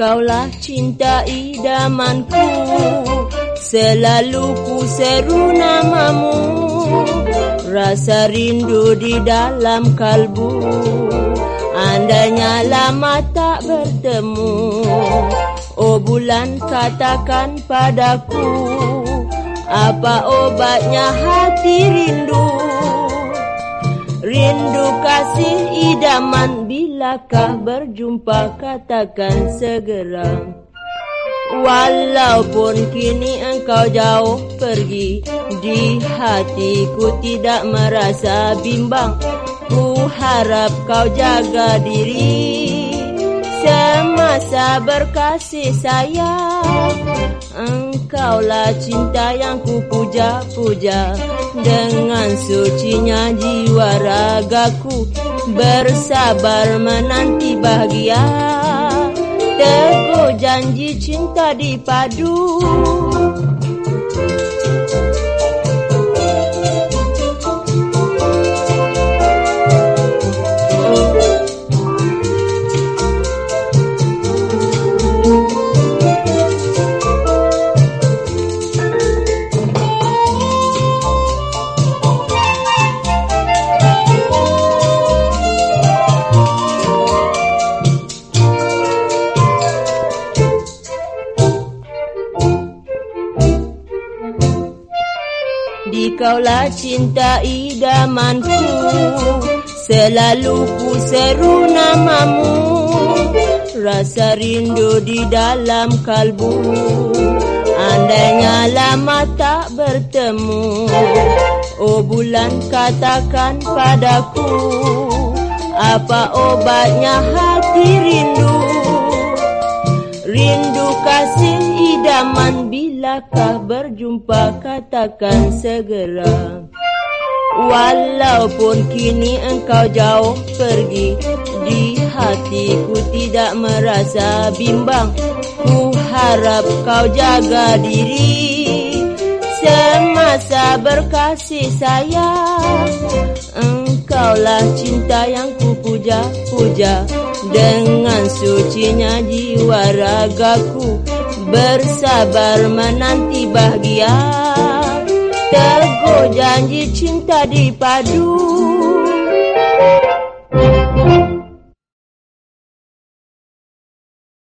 Engkaulah cinta idamanku Selalu ku seru namamu. Rasa rindu di dalam kalbu Andainya lama tak bertemu. Oh bulan katakan padaku Apa obatnya hati rindu? Rindu kasih idaman Bilakah berjumpa? Katakan segera. Walaupun kini engkau jauh pergi Di hatiku tidak merasa bimbang. Ku harap kau jaga diri Semasa berkasih sayang. Engkaulah cinta yang ku puja-puja. Dengan sucinya jiwa ragaku Bersabar menanti bahagia. Teguh janji cinta dipadu Dikaulah cinta idamanku Selalu ku seru namamu. Rasa rindu di dalam kalbu Andainya lama tak bertemu. Oh bulan katakan padaku Apa obatnya hati rindu? Rindu kasih idaman Bilakah berjumpa katakan segera. Walaupun kini engkau jauh pergi Di hatiku tidak merasa bimbang. Ku harap kau jaga diri. Semasa berkasih sayang Engkaulah cinta yang ku puja-puja Dengan sucinya jiwa ragaku Bersabar menanti bahagia. Teguh janji cinta dipadu